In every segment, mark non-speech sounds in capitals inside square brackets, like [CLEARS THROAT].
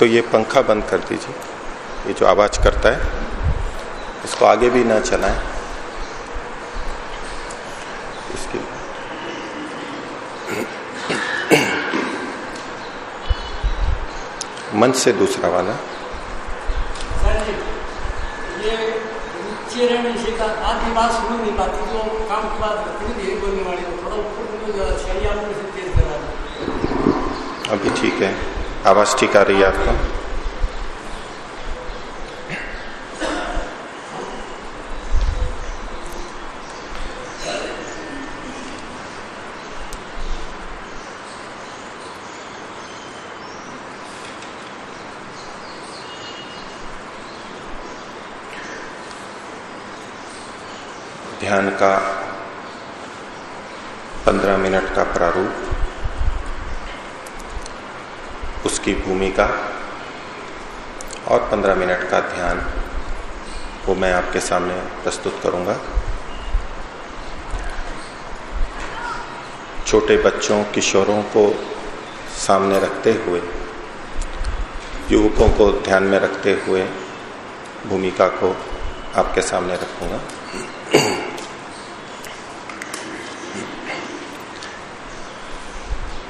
तो ये पंखा बंद कर दीजिए। ये जो आवाज़ करता है इसको आगे भी ना चलाएँ। इसके मन से दूसरा वाला। दो। अभी ठीक है। आवाज़ ठीक आ रही है आपको ध्यान का पंद्रह मिनट का प्रारूप भूमिका और पंद्रह मिनट का ध्यान वो मैं आपके सामने प्रस्तुत करूँगा। छोटे बच्चों, किशोरों को सामने रखते हुए, युवकों को ध्यान में रखते हुए भूमिका को आपके सामने रखूँगा।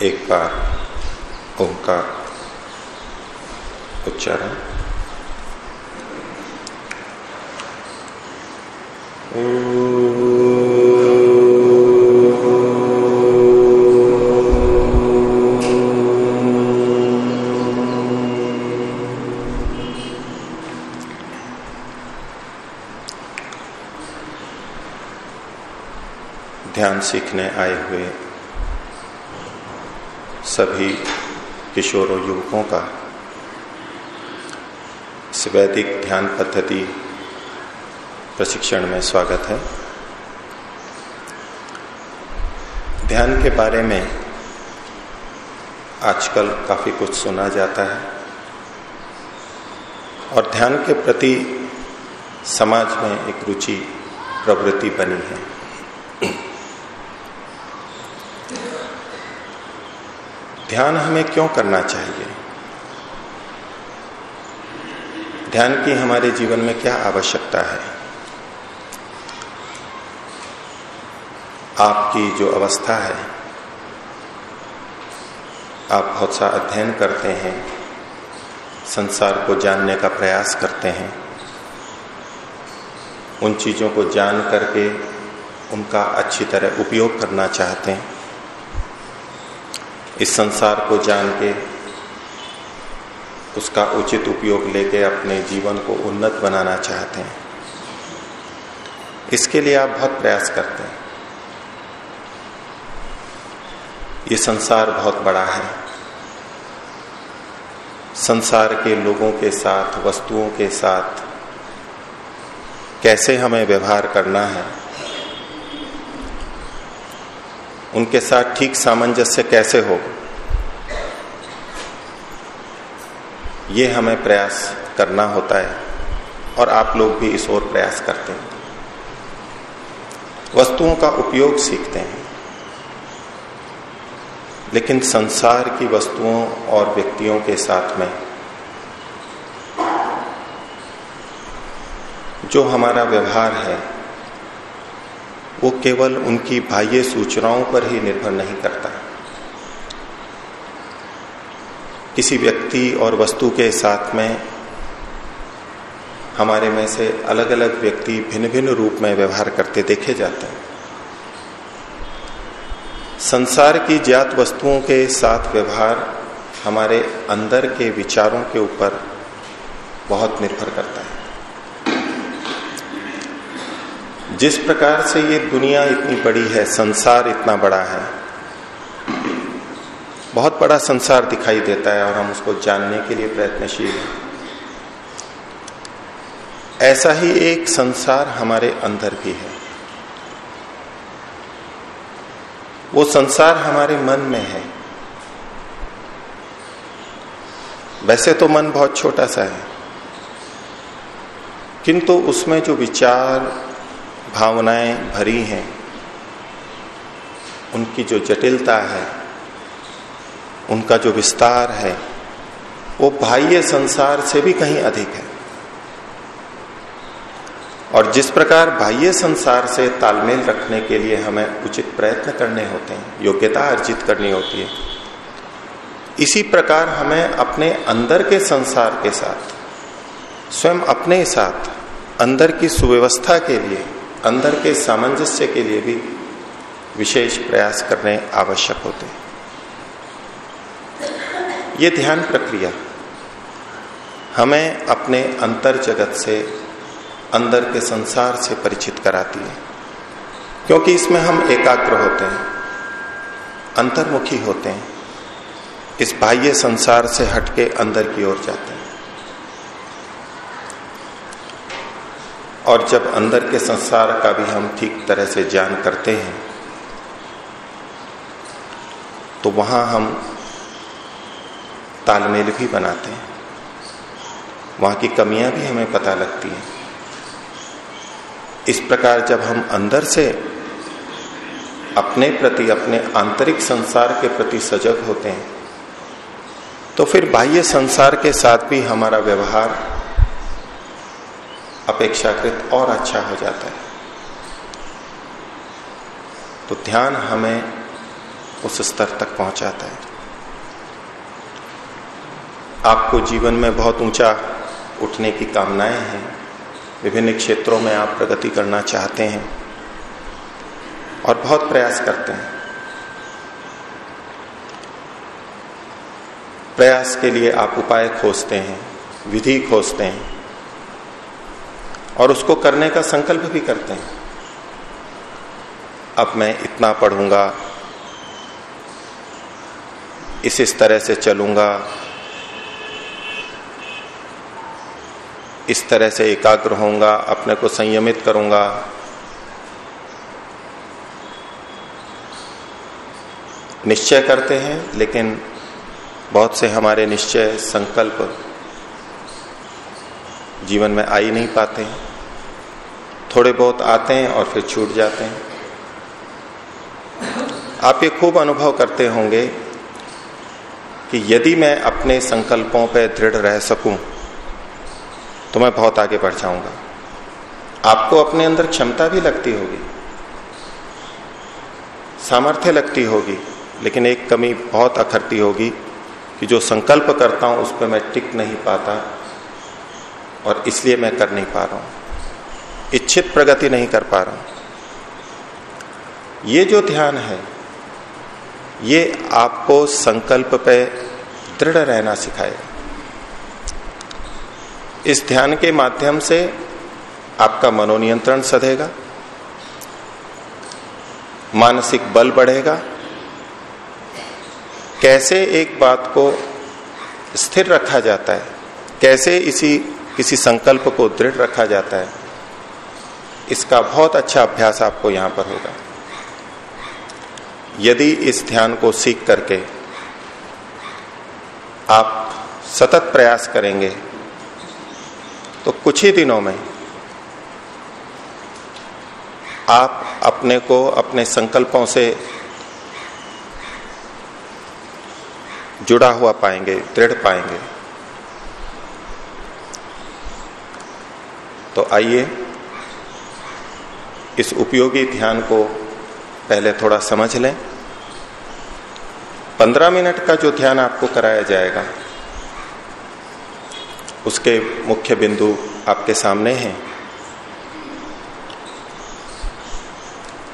एक बार ओंकार। उच्चारण ध्यान सीखने आए हुए सभी किशोरों युवकों का वैदिक ध्यान पद्धति प्रशिक्षण में स्वागत है। ध्यान के बारे में आजकल काफ़ी कुछ सुना जाता है और ध्यान के प्रति समाज में एक रुचि, प्रवृत्ति बनी है। ध्यान हमें क्यों करना चाहिए? ध्यान की हमारे जीवन में क्या आवश्यकता है? आपकी जो अवस्था है, आप बहुत सा अध्ययन करते हैं, संसार को जानने का प्रयास करते हैं, उन चीज़ों को जान करके उनका अच्छी तरह उपयोग करना चाहते हैं, इस संसार को जान के उसका उचित उपयोग लेके अपने जीवन को उन्नत बनाना चाहते हैं। इसके लिए आप बहुत प्रयास करते हैं। ये संसार बहुत बड़ा है। संसार के लोगों के साथ, वस्तुओं के साथ कैसे हमें व्यवहार करना है? उनके साथ ठीक सामंजस्य कैसे हो ये हमें प्रयास करना होता है और आप लोग भी इस ओर प्रयास करते हैं। वस्तुओं का उपयोग सीखते हैं। लेकिन संसार की वस्तुओं और व्यक्तियों के साथ में जो हमारा व्यवहार है, वो केवल उनकी बाह्य सूचनाओं पर ही निर्भर नहीं करता। किसी व्यक्ति और वस्तु के साथ में हमारे में से अलग अलग व्यक्ति भिन्न भिन्न रूप में व्यवहार करते देखे जाते हैं। संसार की ज्ञात वस्तुओं के साथ व्यवहार हमारे अंदर के विचारों के ऊपर बहुत निर्भर करता है। जिस प्रकार से ये दुनिया इतनी बड़ी है, संसार इतना बड़ा है बहुत बड़ा संसार दिखाई देता है और हम उसको जानने के लिए प्रयत्नशील हैं। ऐसा ही एक संसार हमारे अंदर भी है। वो संसार हमारे मन में है। वैसे तो मन बहुत छोटा सा है, किंतु उसमें जो विचार, भावनाएँ भरी हैं, उनकी जो जटिलता है उनका जो विस्तार है, वो बाह्य संसार से भी कहीं अधिक है। और जिस प्रकार बाह्य संसार से तालमेल रखने के लिए हमें उचित प्रयत्न करने होते हैं, योग्यता अर्जित करनी होती है, इसी प्रकार हमें अपने अंदर के संसार के साथ, स्वयं अपने साथ, अंदर की सुव्यवस्था के लिए, अंदर के सामंजस्य के लिए भी विशेष प्रयास करने आवश्यक होते हैं। ये ध्यान प्रक्रिया। हमें अपने अंतर जगत से, अंदर के संसार से परिचित कराती है। क्योंकि इसमें हम एकाग्र होते हैं, अंतर्मुखी होते हैं, इस बाह्य संसार से हटके अंदर की ओर जाते हैं। और जब अंदर के संसार का भी हम ठीक तरह से ज्ञान करते हैं तो वहाँ हम तालमेल भी बनाते हैं। वहाँ की कमियाँ भी हमें पता लगती हैं। इस प्रकार जब हम अंदर से अपने प्रति, अपने आंतरिक संसार के प्रति सजग होते हैं तो फिर बाह्य संसार के साथ भी हमारा व्यवहार अपेक्षाकृत और अच्छा हो जाता है। तो ध्यान हमें उस स्तर तक पहुंचाता है। आपको जीवन में बहुत ऊँचा उठने की कामनाएँ हैं। विभिन्न क्षेत्रों में आप प्रगति करना चाहते हैं और बहुत प्रयास करते हैं। प्रयास के लिए आप उपाय खोजते हैं, विधि खोजते हैं और उसको करने का संकल्प भी करते हैं। अब मैं इतना पढ़ूँगा, इस इस तरह से चलूँगा इस तरह से एकाग्र होऊँगा, अपने को संयमित करूँगा। निश्चय करते हैं, लेकिन बहुत से हमारे निश्चय संकल्प जीवन में आ ही नहीं पाते हैं। थोड़े बहुत आते हैं और फिर छूट जाते हैं। आप ये खूब अनुभव करते होंगे कि यदि मैं अपने संकल्पों पर दृढ़ रह सकूँ तो मैं बहुत आगे बढ़ जाऊँगा। आपको अपने अंदर क्षमता भी लगती होगी, सामर्थ्य लगती होगी, लेकिन एक कमी बहुत अखरती होगी कि जो संकल्प करता हूँ उस पर मैं टिक नहीं पाता और इसलिए मैं कर नहीं पा रहा हूँ। इच्छित प्रगति नहीं कर पा रहा हूँ। ये जो ध्यान है, ये आपको संकल्प पे दृढ़ रहना सिखाएगा। इस ध्यान के माध्यम से आपका मनोनियंत्रण सधेगा, मानसिक बल बढ़ेगा। कैसे एक बात को स्थिर रखा जाता है, कैसे इसी किसी संकल्प को दृढ़ रखा जाता है, इसका बहुत अच्छा अभ्यास आपको यहाँ पर होगा। यदि इस ध्यान को सीख करके आप सतत प्रयास करेंगे तो कुछ ही दिनों में आप अपने को अपने संकल्पों से जुड़ा हुआ पाएँगे, दृढ़ पाएँगे। तो आइए इस उपयोगी ध्यान को पहले थोड़ा समझ लें। पंद्रह मिनट का जो ध्यान आपको कराया जाएगा उसके मुख्य बिंदु आपके सामने हैं।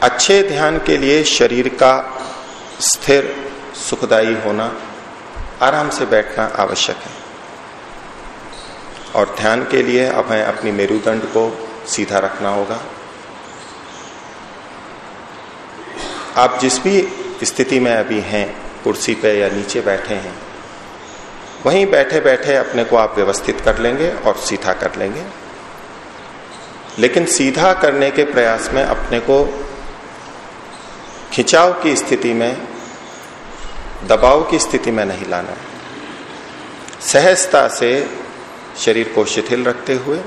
अच्छे ध्यान के लिए शरीर का स्थिर, सुखदायी होना आराम से बैठना आवश्यक है। और ध्यान के लिए हमें अपनी मेरुदंड को सीधा रखना होगा। आप जिस भी स्थिति में अभी हैं, कुर्सी पे या नीचे बैठे हैं वहीं बैठे बैठे अपने को आप व्यवस्थित कर लेंगे और सीधा कर लेंगे। लेकिन सीधा करने के प्रयास में अपने को खिंचाव की स्थिति में, दबाव की स्थिति में नहीं लाना सहजता से शरीर को शिथिल रखते हुए,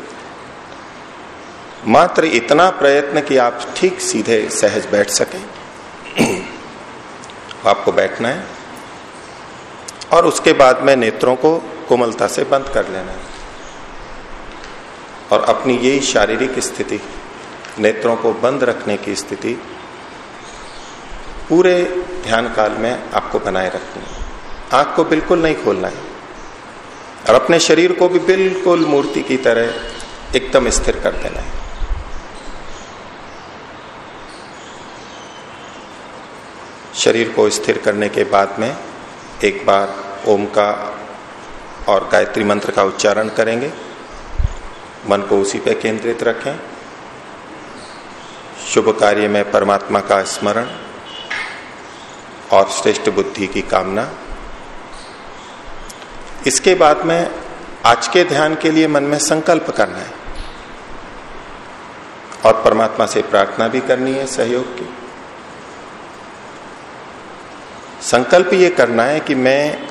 मात्र इतना प्रयत्न कि आप ठीक सीधे सहज बैठ सकें। [CLEARS THROAT] आपको बैठना है। और उसके बाद में नेत्रों को कोमलता से बंद कर लेना है। और अपनी यही शारीरिक स्थिति, नेत्रों को बंद रखने की स्थिति, पूरे ध्यान काल में आपको बनाए रखनी है। आँख को बिल्कुल नहीं खोलना है। और अपने शरीर को भी बिल्कुल मूर्ति की तरह एकदम स्थिर कर देना है। शरीर को स्थिर करने के बाद में एक बार ओम का और गायत्री मंत्र का उच्चारण करेंगे। मन को उसी पर केंद्रित रखें। शुभ कार्य में परमात्मा का स्मरण और श्रेष्ठ बुद्धि की कामना। इसके बाद में आज के ध्यान के लिए मन में संकल्प करना है और परमात्मा से प्रार्थना भी करनी है सहयोग की। संकल्प ये करना है कि मैं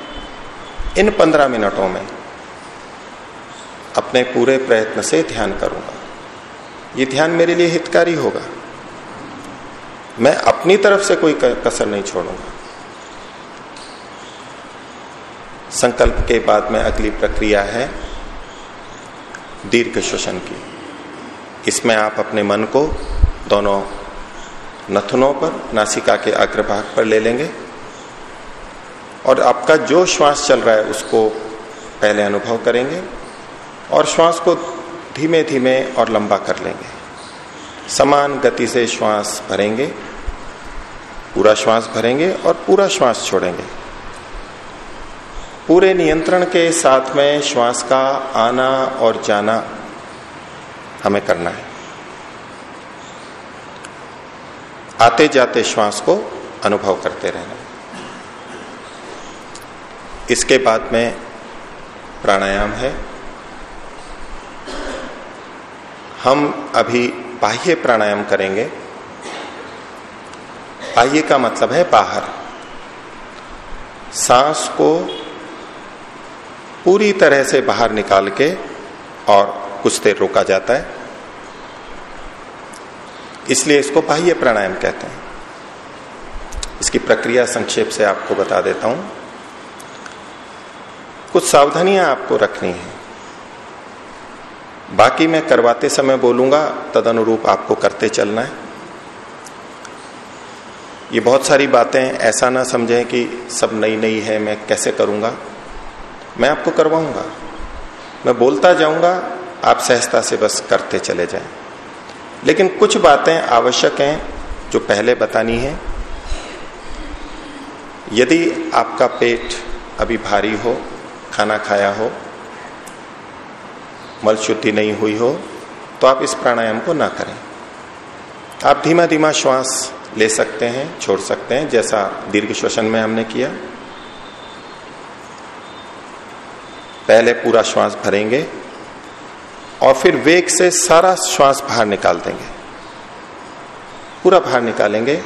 इन पंद्रह मिनटों में अपने पूरे प्रयत्न से ध्यान करूँगा। ये ध्यान मेरे लिए हितकारी होगा। मैं अपनी तरफ़ से कोई कसर नहीं छोड़ूँगा। संकल्प के बाद में अगली प्रक्रिया है दीर्घ श्वसन की। इसमें आप अपने मन को दोनों नथनों पर, नासिका के अग्रभाग पर ले लेंगे। और आपका जो श्वास चल रहा है उसको पहले अनुभव करेंगे और श्वास को धीमे धीमे और लंबा कर लेंगे। समान गति से श्वास भरेंगे, पूरा श्वास भरेंगे और पूरा श्वास छोड़ेंगे। पूरे नियंत्रण के साथ में श्वास का आना और जाना हमें करना है। आते जाते श्वास को अनुभव करते रहना। इसके बाद में प्राणायाम है। हम अभी बाह्य प्राणायाम करेंगे। बाह्य का मतलब है बाहर। सांस को पूरी तरह से बाहर निकाल के और कुछ देर रोका जाता है। इसलिए इसको बाह्य प्राणायाम कहते हैं। इसकी प्रक्रिया संक्षेप से आपको बता देता हूँ। कुछ सावधानियाँ आपको रखनी है। बाकी मैं करवाते समय बोलूँगा तद अनुरूप आपको करते चलना है। ये बहुत सारी बातें, ऐसा ना समझें कि सब नई नई है, मैं कैसे करूँगा? मैं आपको करवाऊँगा। मैं बोलता जाऊँगा, आप सहजता से बस करते चले जाएँ। लेकिन कुछ बातें आवश्यक हैं, जो पहले बतानी है। यदि आपका पेट अभी भारी हो खाना खाया हो, मल शुद्धि नहीं हुई हो तो आप इस प्राणायाम को ना करें। आप धीमा धीमा श्वास ले सकते हैं, छोड़ सकते हैं, जैसा दीर्घ श्वसन में हमने किया। पहले पूरा श्वास भरेंगे और फिर वेग से सारा श्वास बाहर निकाल देंगे। पूरा बाहर निकालेंगे,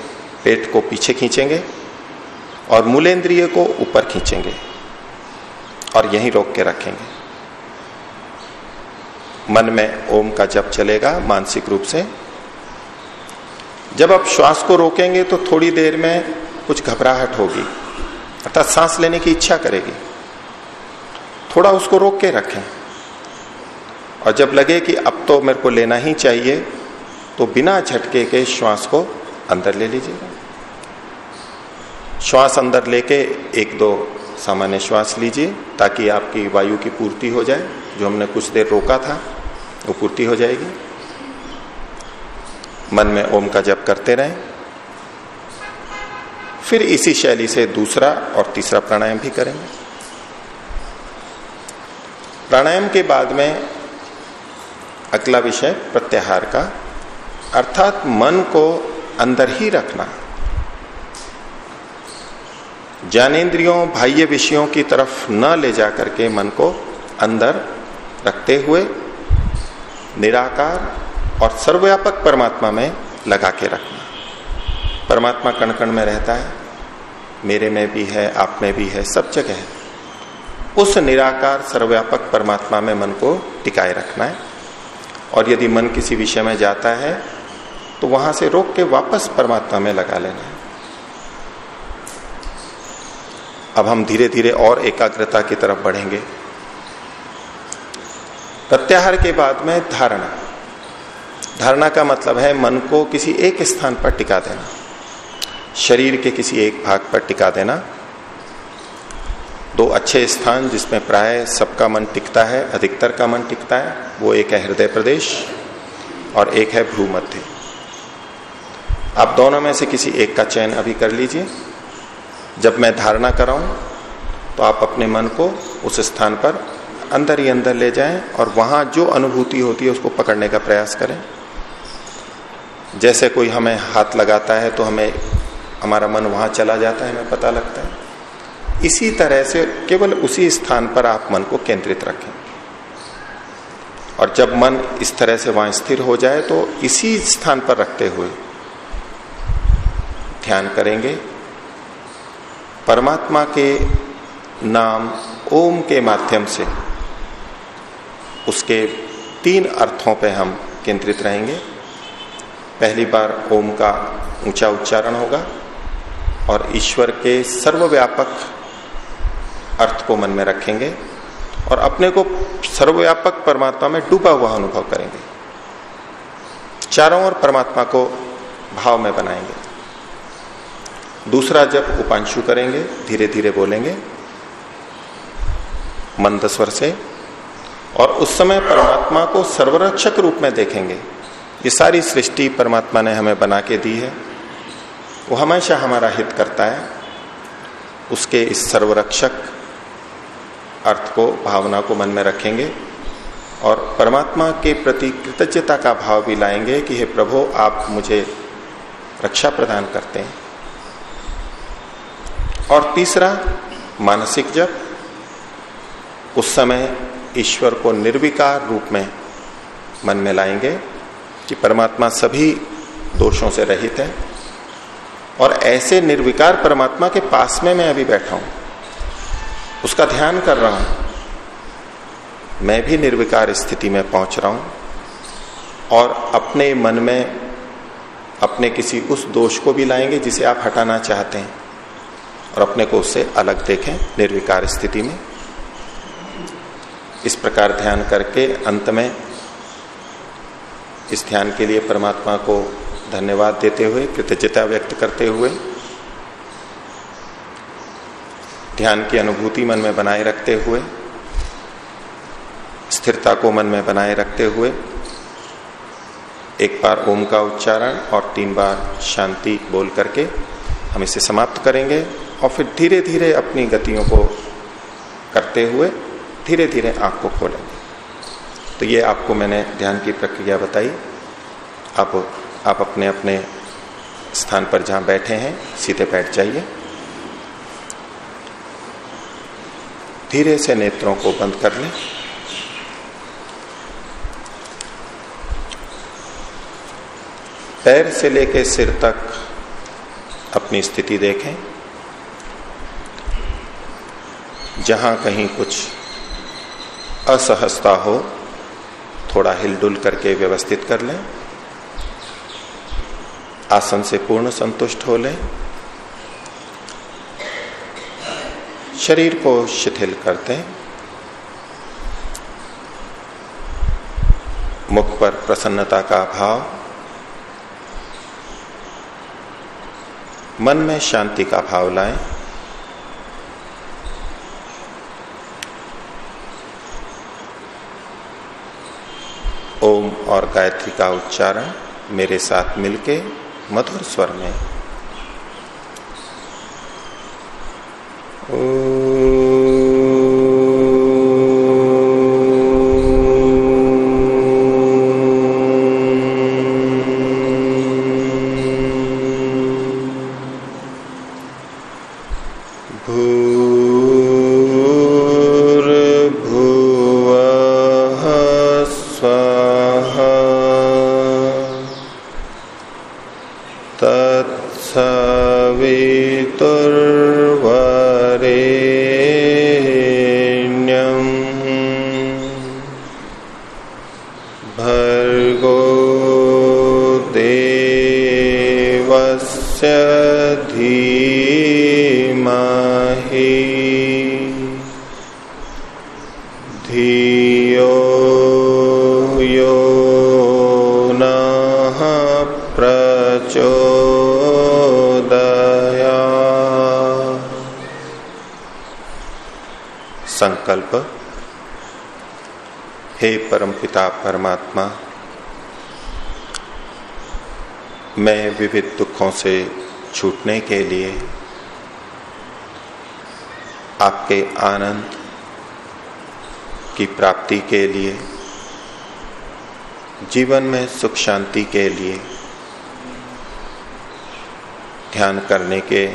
पेट को पीछे खींचेंगे और मूलेंद्रिय को ऊपर खींचेंगे। और यहीं रोक के रखेंगे। मन में ओम का जप चलेगा मानसिक रूप से। जब आप श्वास को रोकेंगे तो थोड़ी देर में कुछ घबराहट होगी, अर्थात सांस लेने की इच्छा करेगी। थोड़ा उसको रोक के रखें। और जब लगे कि अब तो मेरे को लेना ही चाहिए तो बिना झटके के श्वास को अंदर ले लीजिएगा। श्वास अंदर लेके एक दो सामान्य श्वास लीजिए ताकि आपकी वायु की पूर्ति हो जाए। जो हमने कुछ देर रोका था, वो पूर्ति हो जाएगी। मन में ओम का जप करते रहें। फिर इसी शैली से दूसरा और तीसरा प्राणायाम भी करेंगे। प्राणायाम के बाद में अगला विषय प्रत्याहार का। अर्थात मन को अंदर ही रखना। ज्ञानेन्द्रियों, बाह्य विषयों की तरफ़ न ले जा करके मन को अंदर रखते हुए निराकार और सर्वव्यापक परमात्मा में लगा के रखना। परमात्मा कण कण में रहता है, मेरे में भी है, आप में भी है, सब जगह है। उस निराकार, सर्वव्यापक परमात्मा में मन को टिकाए रखना है। और यदि मन किसी विषय में जाता है तो वहाँ से रोक के वापस परमात्मा में लगा लेना है। अब हम धीरे धीरे और एकाग्रता की तरफ़ बढ़ेंगे। प्रत्याहार के बाद में धारणा। धारणा का मतलब है मन को किसी एक स्थान पर टिका देना। शरीर के किसी एक भाग पर टिका देना। दो अच्छे स्थान जिसमें प्राय सबका मन टिकता है, अधिकतर का मन टिकता है, वो एक है हृदय प्रदेश और एक है भ्रू मध्य आप दोनों में से किसी एक का चयन अभी कर लीजिए। जब मैं धारणा कराऊं तो आप अपने मन को उस स्थान पर अंदर ही अंदर ले जाएँ और वहाँ जो अनुभूति होती है उसको पकड़ने का प्रयास करें। जैसे कोई हमें हाथ लगाता है तो हमें हमारा मन वहाँ चला जाता है, हमें पता लगता है। इसी तरह से केवल उसी स्थान पर आप मन को केंद्रित रखें। और जब मन इस तरह से वहाँ स्थिर हो जाए तो इसी स्थान पर रखते हुए ध्यान करेंगे। परमात्मा के नाम ओम के माध्यम से उसके तीन अर्थों पर हम केंद्रित रहेंगे। पहली बार ओम का ऊँचा उच्चारण होगा और ईश्वर के सर्वव्यापक अर्थ को मन में रखेंगे और अपने को सर्वव्यापक परमात्मा में डूबा हुआ अनुभव करेंगे। चारों ओर परमात्मा को भाव में बनाएँगे। दूसरा जब उपांशु करेंगे धीरे धीरे बोलेंगे मंद स्वर से, और उस समय परमात्मा को सर्वरक्षक रूप में देखेंगे। ये सारी सृष्टि परमात्मा ने हमें बना के दी है। वो हमेशा हमारा हित करता है। उसके इस सर्वरक्षक अर्थ को, भावना को मन में रखेंगे, और परमात्मा के प्रति कृतज्ञता का भाव भी लाएँगे कि, हे प्रभु, आप मुझे रक्षा प्रदान करते हैं। और तीसरा, मानसिक जप। उस समय ईश्वर को निर्विकार रूप में मन में लाएँगे कि परमात्मा सभी दोषों से रहित है। और ऐसे निर्विकार परमात्मा के पास में मैं अभी बैठा हूँ। उसका ध्यान कर रहा हूँ। मैं भी निर्विकार स्थिति में पहुँच रहा हूँ। और अपने मन में अपने किसी उस दोष को भी लाएँगे जिसे आप हटाना चाहते हैं। और अपने को उससे अलग देखें, निर्विकार स्थिति में। इस प्रकार ध्यान करके अंत में इस ध्यान के लिए परमात्मा को धन्यवाद देते हुए, कृतज्ञता व्यक्त करते हुए, ध्यान की अनुभूति मन में बनाए रखते हुए, स्थिरता को मन में बनाए रखते हुए, एक बार ओम का उच्चारण और तीन बार शांति बोल करके हम इसे समाप्त करेंगे। और फिर धीरे धीरे अपनी गतियों को करते हुए धीरे धीरे आँख को खोलेंगे। तो ये आपको मैंने ध्यान की प्रक्रिया बताई। आप आप अपने अपने स्थान पर जहाँ बैठे हैं, सीधे बैठ जाइए। धीरे से नेत्रों को बंद कर लें। पैर से लेकर सिर तक अपनी स्थिति देखें। जहाँ कहीं कुछ असहजता हो, थोड़ा हिलडुल करके व्यवस्थित कर लें। आसन से पूर्ण संतुष्ट हो लें। शरीर को शिथिल करते हैं मुख पर प्रसन्नता का भाव। मन में शांति का भाव लाएँ ओम और गायत्री का उच्चारण मेरे साथ मिलके मधुर स्वर में। ओ परमात्मा, मैं विविध दुखों से छूटने के लिए आपके आनंद की प्राप्ति के लिए, जीवन में सुख शांति के लिए ध्यान करने के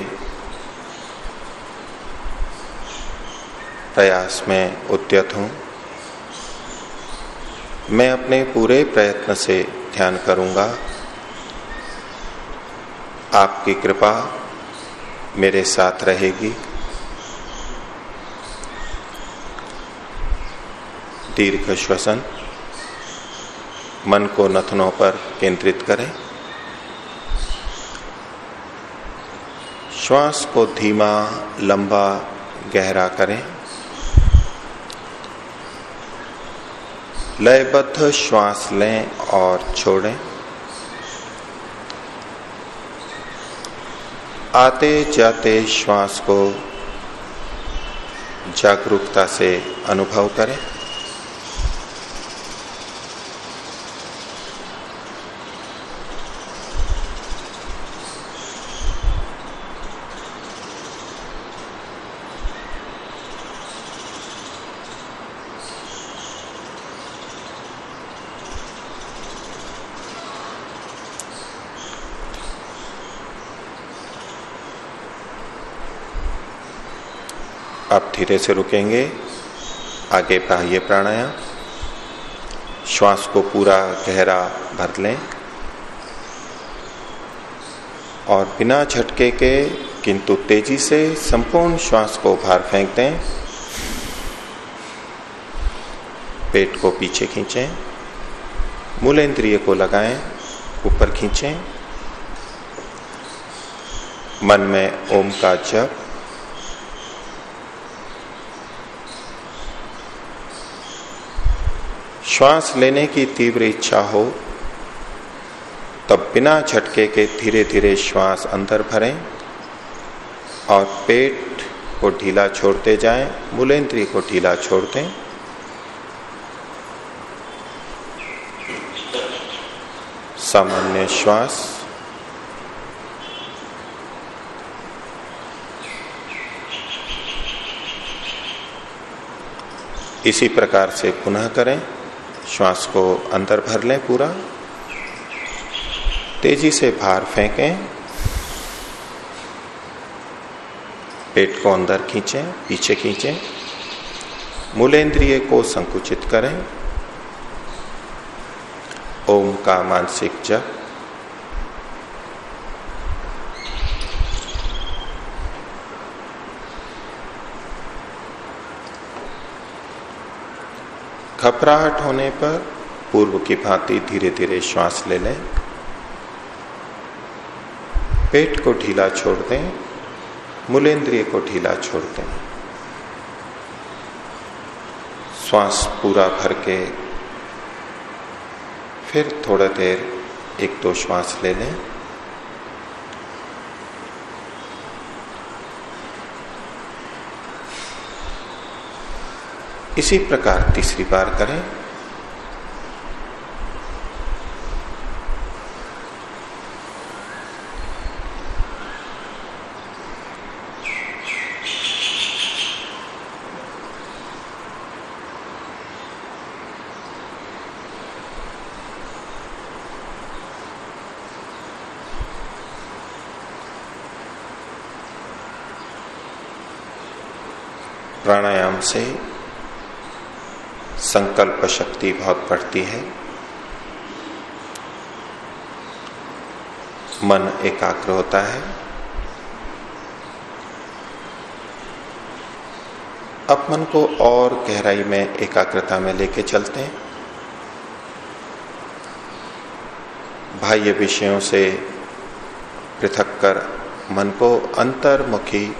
प्रयास में उद्यत हूँ। मैं अपने पूरे प्रयत्न से ध्यान करूँगा। आपकी कृपा मेरे साथ रहेगी। दीर्घ श्वसन मन को नथनों पर केंद्रित करें। श्वास को धीमा, लंबा, गहरा करें। लयबद्ध श्वास लें और छोड़ें। आते जाते श्वास को जागरूकता से अनुभव करें। आप धीरे से रुकेंगे। आगे बाह्य प्राणायाम। श्वास को पूरा गहरा भर लें। और बिना झटके के, किंतु तेज़ी से संपूर्ण श्वास को बाहर फेंक दें। पेट को पीछे खींचें। मूल इंद्रिय को लगाएँ, ऊपर खींचें। मन में ओम का जप श्वास लेने की तीव्र इच्छा हो तब बिना झटके के धीरे धीरे श्वास अंदर भरें और पेट को ढीला छोड़ते जाएँ, मूलेंद्री को ढीला छोड़ दें। सामान्य श्वास। इसी प्रकार से पुनः करें। श्वास को अंदर भर लें पूरा। तेज़ी से बाहर फेंकें। पेट को अंदर खींचें, पीछे खींचें। मूलेंद्रिय को संकुचित करें। ओम का मानसिक जप। घबराहट होने पर पूर्व की भांति धीरे धीरे श्वास ले लें। पेट को ढीला छोड़ दें, मूलेंद्रिय को ढीला छोड़ दें। श्वास पूरा भर के फिर थोड़ा देर एक दो श्वास ले लें। इसी प्रकार तीसरी बार करें प्राणायाम से संकल्प शक्ति बहुत बढ़ती है। मन एकाग्र होता है। अब मन को और गहराई में एकाग्रता में लेके चलते हैं। बाह्य विषयों से पृथक कर मन को अंतर्मुखी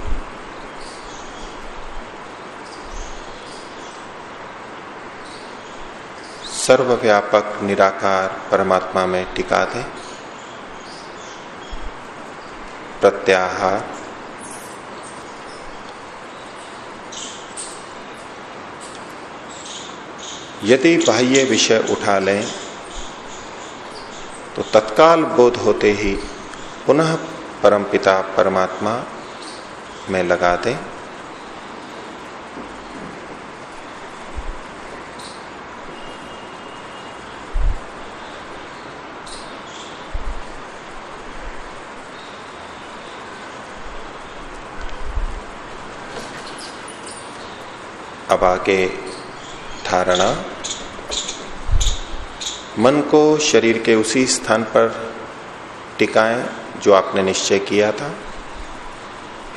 सर्वव्यापक, निराकार परमात्मा में टिका दे। प्रत्याहार यदि बाह्य विषय उठा लें तो तत्काल बोध होते ही पुनः परमपिता परमात्मा में लगा दें। अब आगे धारणा। मन को शरीर के उसी स्थान पर टिकाएँ जो आपने निश्चय किया था।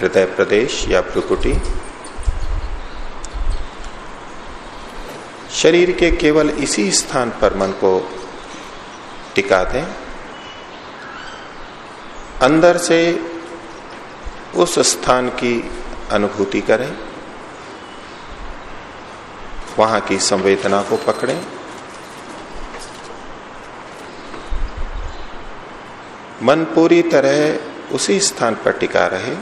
हृदय प्रदेश या भ्रुकुटी। शरीर के केवल इसी स्थान पर मन को टिका दें। अंदर से उस स्थान की अनुभूति करें। वहाँ की संवेदना को पकड़ें। मन पूरी तरह उसी स्थान पर टिका रहे।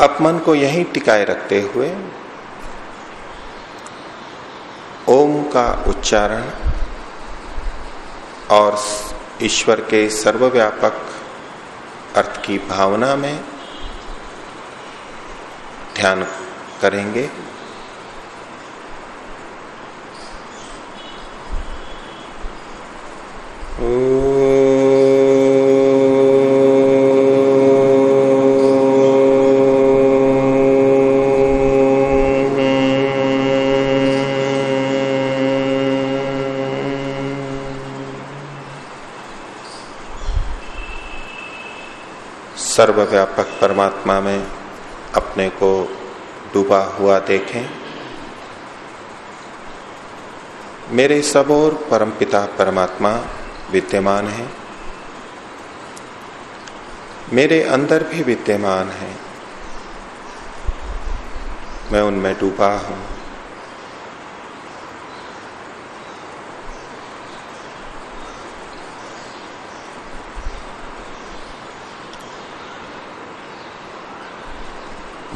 अब मन को यहीं टिकाए रखते हुए ओम का उच्चारण और ईश्वर के सर्वव्यापक अर्थ की भावना में ध्यान करेंगे। सर्वव्यापक परमात्मा में अपने को डूबा हुआ देखें। मेरे सब और परमपिता परमात्मा विद्यमान है। मेरे अंदर भी विद्यमान है। मैं उनमें डूबा हूँ।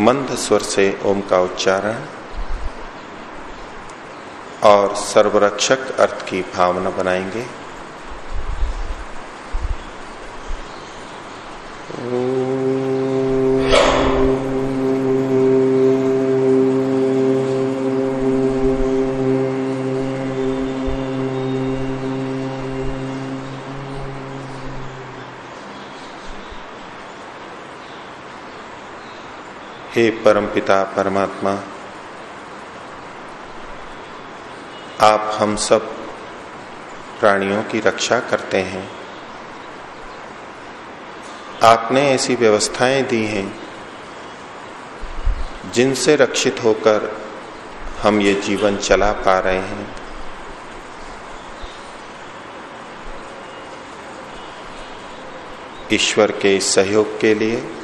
मंद स्वर से ओम का उच्चारण और सर्वरक्षक अर्थ की भावना बनाएँगे। परमपिता, परमात्मा। आप हम सब प्राणियों की रक्षा करते हैं। आपने ऐसी व्यवस्थाएँ दी हैं, जिनसे रक्षित होकर हम ये जीवन चला पा रहे हैं। ईश्वर के इस सहयोग के लिए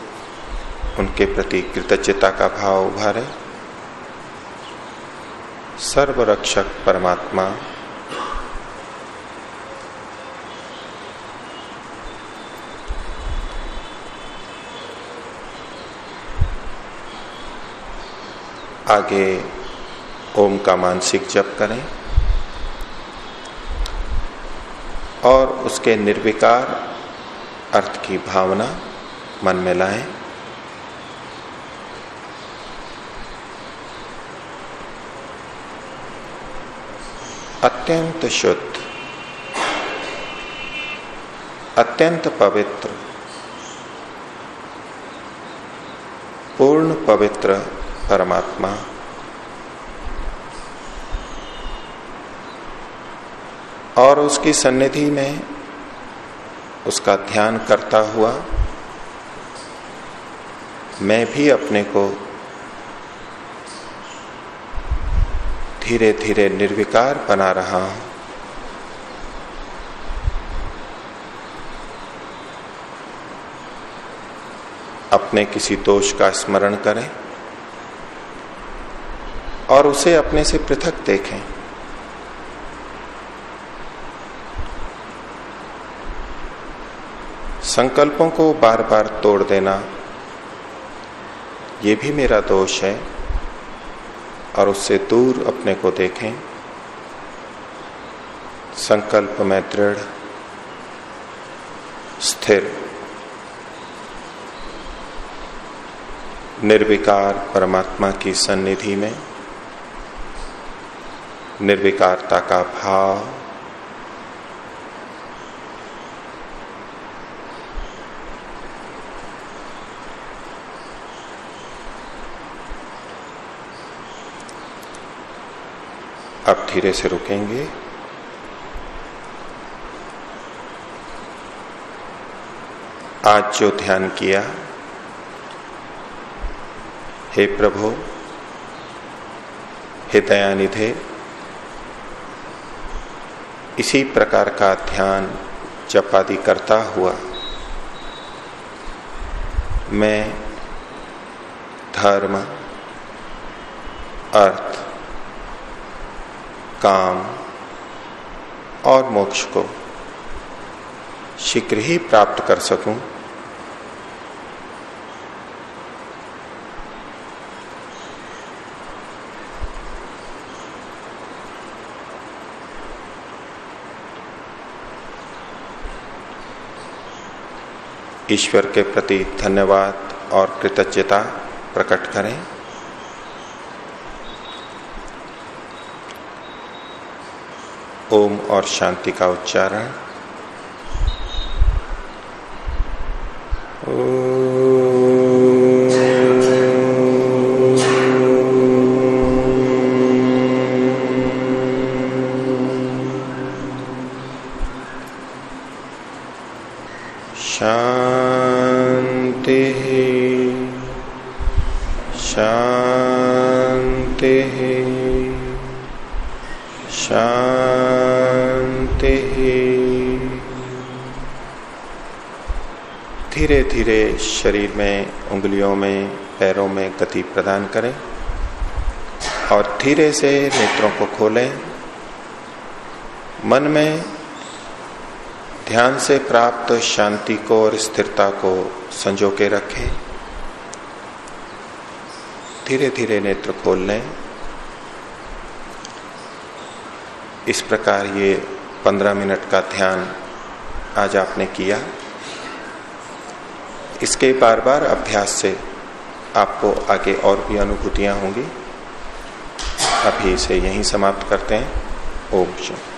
उनके प्रति कृतज्ञता का भाव उभारे सर्वरक्षक परमात्मा, आगे ओम का मानसिक जप करें और उसके निर्विकार अर्थ की भावना मन में लाएँ। अत्यंत शुद्ध, अत्यंत पवित्र, पूर्ण पवित्र परमात्मा। और उसकी सन्निधि में उसका ध्यान करता हुआ मैं भी अपने को धीरे धीरे निर्विकार बना रहा हूँ। अपने किसी दोष का स्मरण करें और उसे अपने से पृथक देखें। संकल्पों को बार बार तोड़ देना, ये भी मेरा दोष है। और उससे दूर अपने को देखें। संकल्प में दृढ़, स्थिर, निर्विकार परमात्मा की सन्निधि में, निर्विकारता का भाव अब धीरे से रुकेंगे। आज जो ध्यान किया, हे प्रभु, हे दयानिधे, इसी प्रकार का ध्यान जपादि करता हुआ। मैं धर्म, अर्थ काम और मोक्ष को शीघ्र ही प्राप्त कर सकूँ। ईश्वर के प्रति धन्यवाद और कृतज्ञता प्रकट करें। ओम और शांति का उच्चारण। गति प्रदान करें और धीरे से नेत्रों को खोलें। मन में ध्यान से प्राप्त शांति को और स्थिरता को संजो के रखें। धीरे धीरे नेत्र खोल लें। इस प्रकार ये पंद्रह मिनट का ध्यान आज आपने किया। इसके बार बार अभ्यास से आपको आगे और भी अनुभूतियाँ होंगी। अभी इसे यहीं समाप्त करते हैं। ओम शांति